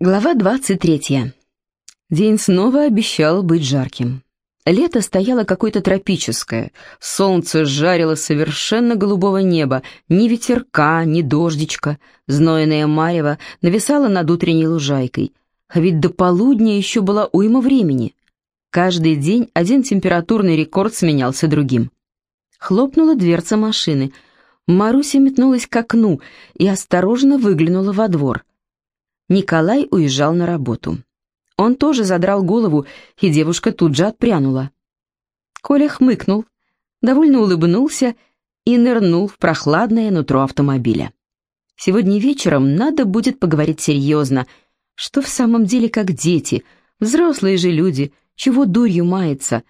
Глава 23. День снова обещал быть жарким. Лето стояло какое-то тропическое, солнце жарило совершенно голубого неба, ни ветерка, ни дождичка, знойное марево нависало над утренней лужайкой. А ведь до полудня еще была уйма времени. Каждый день один температурный рекорд сменялся другим. Хлопнула дверца машины. Маруся метнулась к окну и осторожно выглянула во двор — Николай уезжал на работу. Он тоже задрал голову, и девушка тут же отпрянула. Коля хмыкнул, довольно улыбнулся и нырнул в прохладное нутро автомобиля. Сегодня вечером надо будет поговорить серьезно, что в самом деле как дети, взрослые же люди, чего дурью мается.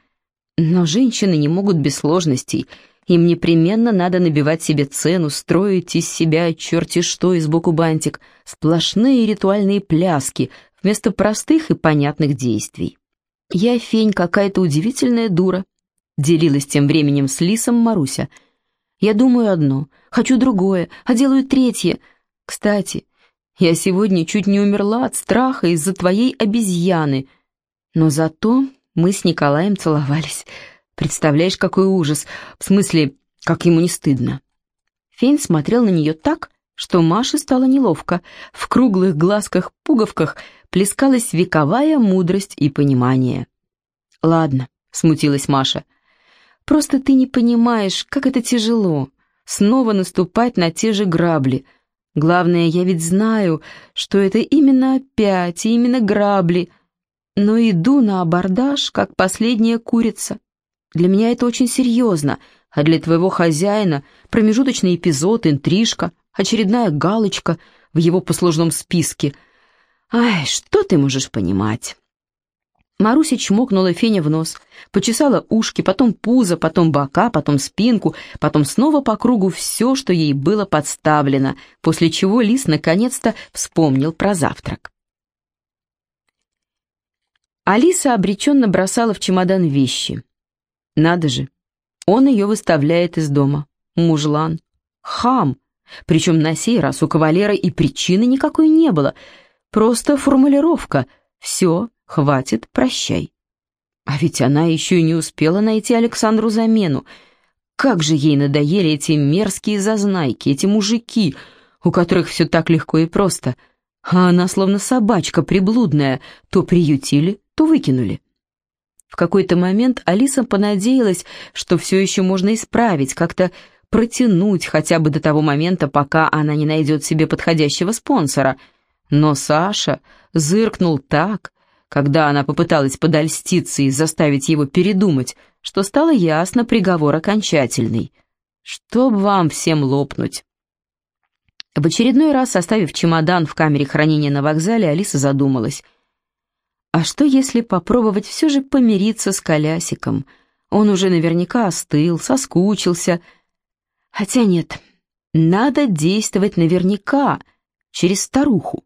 Но женщины не могут без сложностей, им непременно надо набивать себе цену, строить из себя черти что и сбоку бантик, сплошные ритуальные пляски вместо простых и понятных действий. «Я, Фень, какая-то удивительная дура», — делилась тем временем с Лисом Маруся. «Я думаю одно, хочу другое, а делаю третье. Кстати, я сегодня чуть не умерла от страха из-за твоей обезьяны, но зато мы с Николаем целовались». Представляешь, какой ужас. В смысле, как ему не стыдно. Фейн смотрел на нее так, что Маше стало неловко. В круглых глазках-пуговках плескалась вековая мудрость и понимание. «Ладно», — смутилась Маша. «Просто ты не понимаешь, как это тяжело. Снова наступать на те же грабли. Главное, я ведь знаю, что это именно опять именно грабли. Но иду на абордаж, как последняя курица. Для меня это очень серьезно, а для твоего хозяина промежуточный эпизод, интрижка, очередная галочка в его послужном списке. Ай, что ты можешь понимать?» Маруся чмокнула Феня в нос, почесала ушки, потом пузо, потом бока, потом спинку, потом снова по кругу все, что ей было подставлено, после чего Лис наконец-то вспомнил про завтрак. Алиса обреченно бросала в чемодан вещи. Надо же, он ее выставляет из дома. Мужлан. Хам. Причем на сей раз у кавалера и причины никакой не было. Просто формулировка. Все, хватит, прощай. А ведь она еще не успела найти Александру замену. Как же ей надоели эти мерзкие зазнайки, эти мужики, у которых все так легко и просто. А она словно собачка приблудная, то приютили, то выкинули. В какой-то момент Алиса понадеялась, что все еще можно исправить, как-то протянуть хотя бы до того момента, пока она не найдет себе подходящего спонсора. Но Саша зыркнул так, когда она попыталась подольститься и заставить его передумать, что стало ясно приговор окончательный. Чтоб вам всем лопнуть. В очередной раз, оставив чемодан в камере хранения на вокзале, Алиса задумалась. А что, если попробовать все же помириться с Колясиком? Он уже наверняка остыл, соскучился. Хотя нет, надо действовать наверняка, через старуху.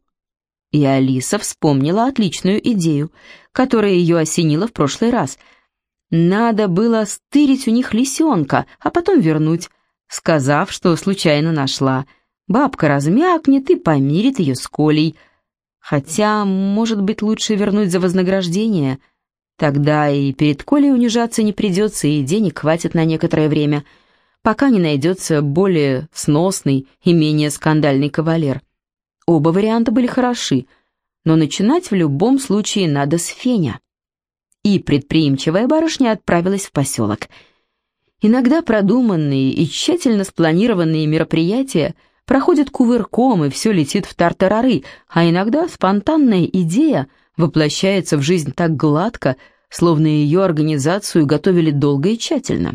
И Алиса вспомнила отличную идею, которая ее осенила в прошлый раз. Надо было стырить у них лисенка, а потом вернуть, сказав, что случайно нашла. Бабка размякнет и помирит ее с Колей — Хотя, может быть, лучше вернуть за вознаграждение. Тогда и перед Колей унижаться не придется, и денег хватит на некоторое время, пока не найдется более сносный и менее скандальный кавалер. Оба варианта были хороши, но начинать в любом случае надо с Феня. И предприимчивая барышня отправилась в поселок. Иногда продуманные и тщательно спланированные мероприятия – проходит кувырком и все летит в тартарары, а иногда спонтанная идея воплощается в жизнь так гладко, словно ее организацию готовили долго и тщательно.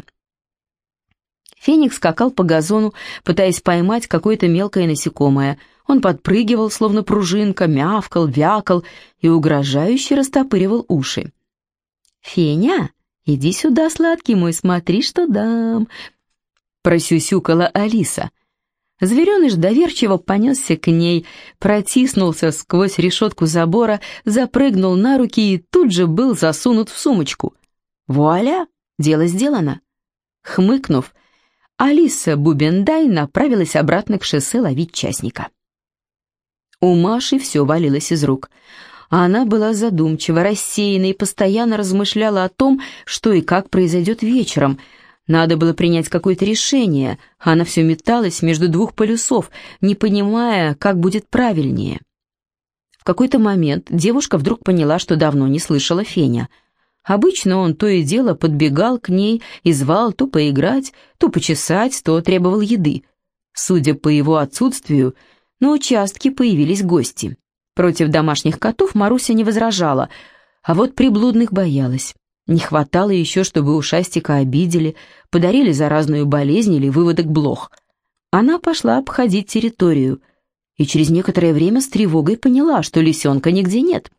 Феникс скакал по газону, пытаясь поймать какое-то мелкое насекомое. Он подпрыгивал, словно пружинка, мявкал, вякал и угрожающе растопыривал уши. «Феня, иди сюда, сладкий мой, смотри, что дам!» Просюсюкала Алиса — Звереныш доверчиво понесся к ней, протиснулся сквозь решетку забора, запрыгнул на руки и тут же был засунут в сумочку. Вуаля! Дело сделано. Хмыкнув, Алиса Бубендай направилась обратно к шоссе ловить частника. У Маши все валилось из рук. Она была задумчива, рассеяна и постоянно размышляла о том, что и как произойдет вечером. Надо было принять какое-то решение, а она все металась между двух полюсов, не понимая, как будет правильнее. В какой-то момент девушка вдруг поняла, что давно не слышала Феня. Обычно он то и дело подбегал к ней и звал то поиграть, то почесать, то требовал еды. Судя по его отсутствию, на участке появились гости. Против домашних котов Маруся не возражала, а вот приблудных боялась. Не хватало еще, чтобы ушастика обидели, подарили заразную болезнь или выводок блох. Она пошла обходить территорию и через некоторое время с тревогой поняла, что лисенка нигде нет.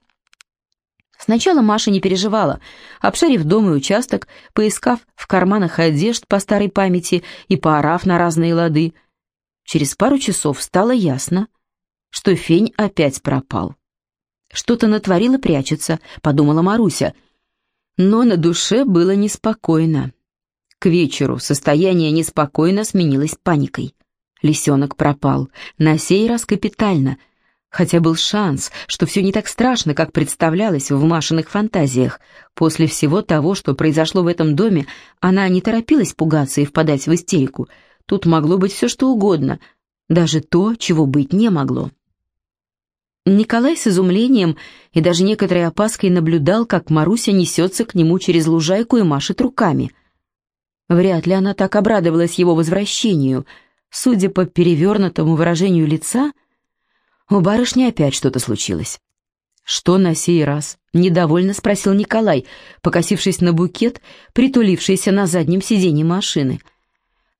Сначала Маша не переживала, обшарив дом и участок, поискав в карманах одежд по старой памяти и поорав на разные лады, Через пару часов стало ясно, что фень опять пропал. Что-то натворила прячется, подумала Маруся. Но на душе было неспокойно. К вечеру состояние неспокойно сменилось паникой. Лисенок пропал, на сей раз капитально, хотя был шанс, что все не так страшно, как представлялось в Машиных фантазиях. После всего того, что произошло в этом доме, она не торопилась пугаться и впадать в истерику — Тут могло быть все что угодно, даже то, чего быть не могло. Николай с изумлением и даже некоторой опаской наблюдал, как Маруся несется к нему через лужайку и машет руками. Вряд ли она так обрадовалась его возвращению. Судя по перевернутому выражению лица, у барышни опять что-то случилось. «Что на сей раз?» — недовольно спросил Николай, покосившись на букет, притулившийся на заднем сиденье машины —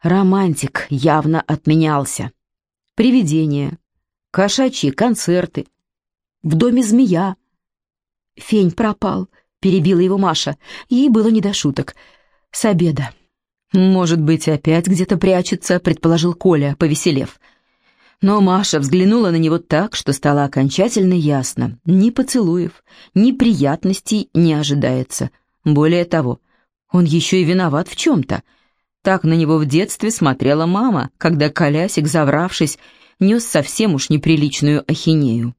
Романтик явно отменялся. Привидения, кошачьи концерты, в доме змея. Фень пропал, перебила его Маша. Ей было не до шуток. С обеда. «Может быть, опять где-то прячется», — предположил Коля, повеселев. Но Маша взглянула на него так, что стало окончательно ясно. Ни поцелуев, ни приятностей не ожидается. Более того, он еще и виноват в чем-то — так на него в детстве смотрела мама, когда колясик, завравшись, нес совсем уж неприличную ахинею.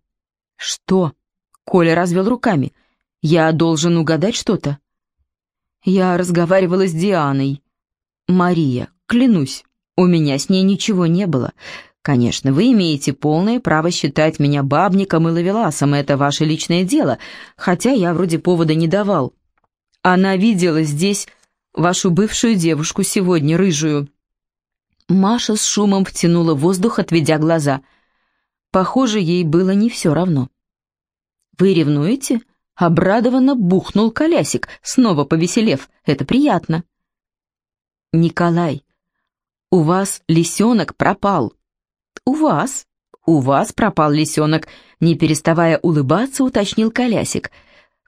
«Что?» — Коля развел руками. «Я должен угадать что-то?» «Я разговаривала с Дианой. Мария, клянусь, у меня с ней ничего не было. Конечно, вы имеете полное право считать меня бабником и ловеласом, это ваше личное дело, хотя я вроде повода не давал. Она видела здесь вашу бывшую девушку сегодня, рыжую». Маша с шумом втянула воздух, отведя глаза. Похоже, ей было не все равно. «Вы ревнуете?» Обрадованно бухнул колясик, снова повеселев. «Это приятно». «Николай, у вас лисенок пропал». «У вас?» «У вас пропал лисенок», не переставая улыбаться, уточнил колясик.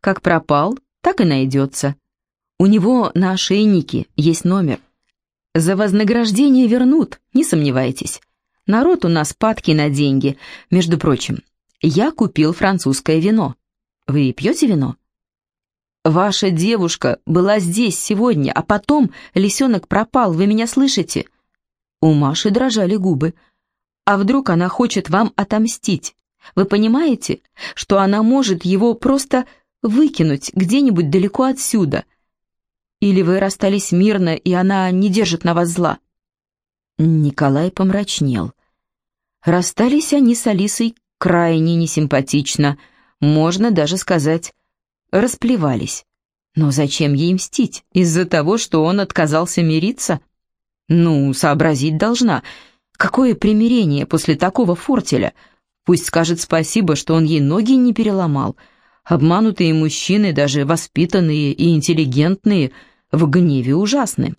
«Как пропал, так и найдется». У него на ошейнике есть номер. За вознаграждение вернут, не сомневайтесь. Народ у нас падки на деньги. Между прочим, я купил французское вино. Вы пьете вино? Ваша девушка была здесь сегодня, а потом лисенок пропал, вы меня слышите? У Маши дрожали губы. А вдруг она хочет вам отомстить? Вы понимаете, что она может его просто выкинуть где-нибудь далеко отсюда — или вы расстались мирно, и она не держит на вас зла?» Николай помрачнел. Расстались они с Алисой крайне несимпатично, можно даже сказать, расплевались. Но зачем ей мстить? Из-за того, что он отказался мириться? Ну, сообразить должна. Какое примирение после такого фортеля? Пусть скажет спасибо, что он ей ноги не переломал — Обманутые мужчины, даже воспитанные и интеллигентные, в гневе ужасны.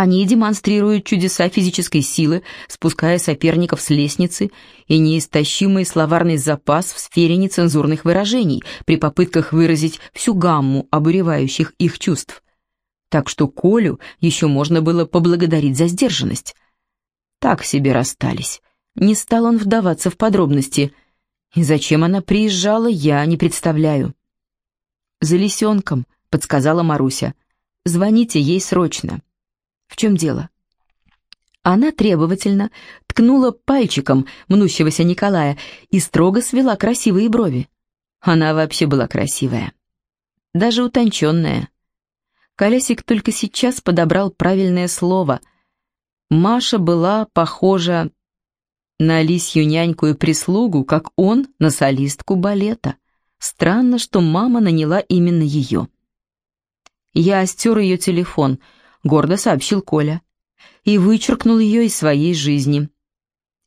Они демонстрируют чудеса физической силы, спуская соперников с лестницы, и неистощимый словарный запас в сфере нецензурных выражений при попытках выразить всю гамму обуревающих их чувств. Так что Колю еще можно было поблагодарить за сдержанность. Так себе расстались. Не стал он вдаваться в подробности – и зачем она приезжала, я не представляю. «За лисенком», — подсказала Маруся. «Звоните ей срочно». «В чем дело?» Она требовательно ткнула пальчиком мнущегося Николая и строго свела красивые брови. Она вообще была красивая. Даже утонченная. Колясик только сейчас подобрал правильное слово. Маша была похожа на лисью няньку и прислугу, как он на солистку балета. Странно, что мама наняла именно ее. «Я стер ее телефон», — гордо сообщил Коля, «и вычеркнул ее из своей жизни.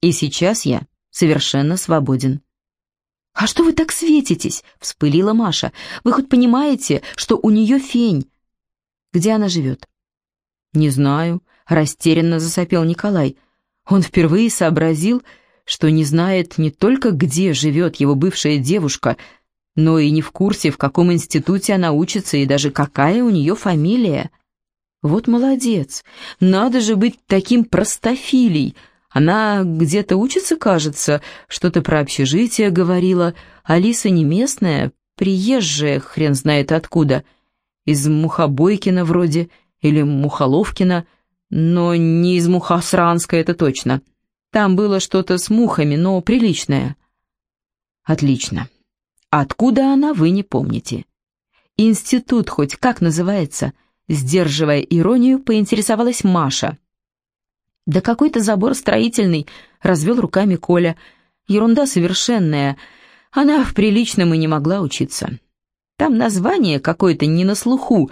И сейчас я совершенно свободен». «А что вы так светитесь?» — вспылила Маша. «Вы хоть понимаете, что у нее фень?» «Где она живет?» «Не знаю», — растерянно засопел Николай. Он впервые сообразил, что не знает не только, где живет его бывшая девушка, но и не в курсе, в каком институте она учится и даже какая у нее фамилия. Вот молодец, надо же быть таким простофилей. Она где-то учится, кажется, что-то про общежитие говорила. Алиса не местная, приезжая, хрен знает откуда. Из Мухобойкина вроде, или Мухоловкина, но не из Мухосранска, это точно. Там было что-то с мухами, но приличное. Отлично. Откуда она, вы не помните. Институт хоть как называется? Сдерживая иронию, поинтересовалась Маша. Да какой-то забор строительный, развел руками Коля. Ерунда совершенная. Она в приличном и не могла учиться. Там название какое-то не на слуху.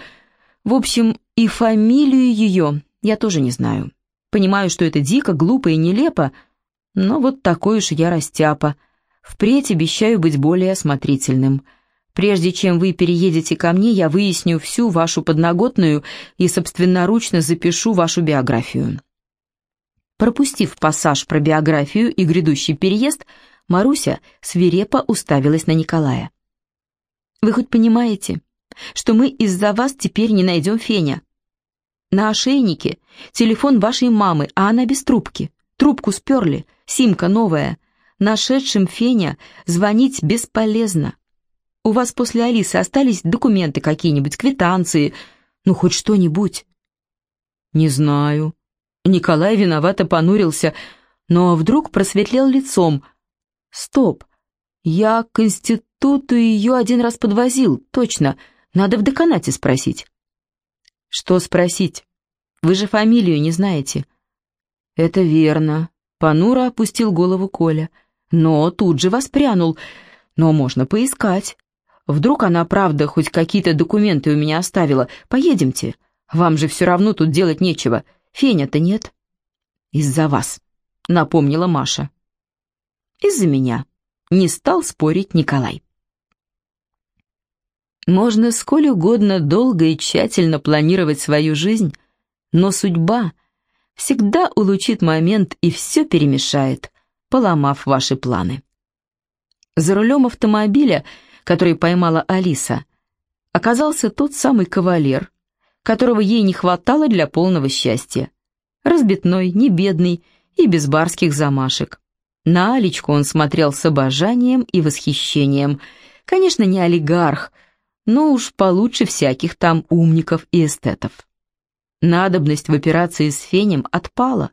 В общем, и фамилию ее я тоже не знаю. Понимаю, что это дико, глупо и нелепо, но вот такой уж я растяпа. Впредь обещаю быть более осмотрительным. Прежде чем вы переедете ко мне, я выясню всю вашу подноготную и собственноручно запишу вашу биографию». Пропустив пассаж про биографию и грядущий переезд, Маруся свирепо уставилась на Николая. «Вы хоть понимаете, что мы из-за вас теперь не найдем Феня? На ошейнике телефон вашей мамы, а она без трубки. Трубку сперли, симка новая. Нашедшим Феня звонить бесполезно. У вас после Алисы остались документы какие-нибудь, квитанции, ну хоть что-нибудь? Не знаю. Николай виновато понурился, но вдруг просветлел лицом. Стоп, я к институту ее один раз подвозил, точно, надо в деканате спросить. «Что спросить? Вы же фамилию не знаете». «Это верно», — понуро опустил голову Коля. «Но тут же воспрянул. Но можно поискать. Вдруг она, правда, хоть какие-то документы у меня оставила. Поедемте. Вам же все равно тут делать нечего. Феня-то нет». «Из-за вас», — напомнила Маша. «Из-за меня», — не стал спорить Николай. Можно сколь угодно долго и тщательно планировать свою жизнь, но судьба всегда улучит момент и все перемешает, поломав ваши планы. За рулем автомобиля, который поймала Алиса, оказался тот самый кавалер, которого ей не хватало для полного счастья. Разбитной, не бедный и без барских замашек. На Алечку он смотрел с обожанием и восхищением. Конечно, не олигарх, но уж получше всяких там умников и эстетов. Надобность в операции с фенем отпала.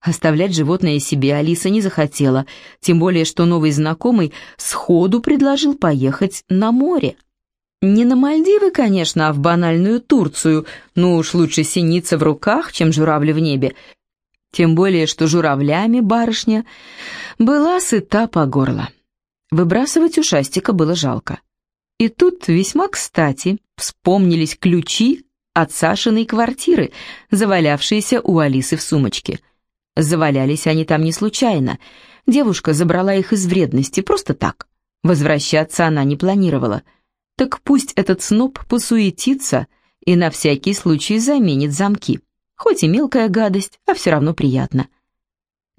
Оставлять животное себе Алиса не захотела, тем более что новый знакомый сходу предложил поехать на море. Не на Мальдивы, конечно, а в банальную Турцию, но уж лучше синица в руках, чем журавли в небе. Тем более, что журавлями барышня была сыта по горло. Выбрасывать ушастика было жалко. И тут весьма кстати вспомнились ключи от Сашиной квартиры, завалявшиеся у Алисы в сумочке. Завалялись они там не случайно. Девушка забрала их из вредности, просто так. Возвращаться она не планировала. Так пусть этот сноб посуетится и на всякий случай заменит замки. Хоть и мелкая гадость, а все равно приятно.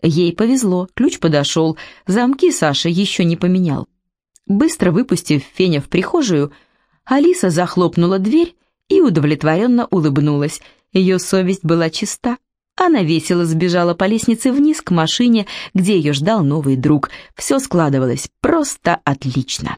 Ей повезло, ключ подошел, замки Саша еще не поменял. Быстро выпустив Феня в прихожую, Алиса захлопнула дверь и удовлетворенно улыбнулась. Ее совесть была чиста. Она весело сбежала по лестнице вниз к машине, где ее ждал новый друг. Все складывалось просто отлично.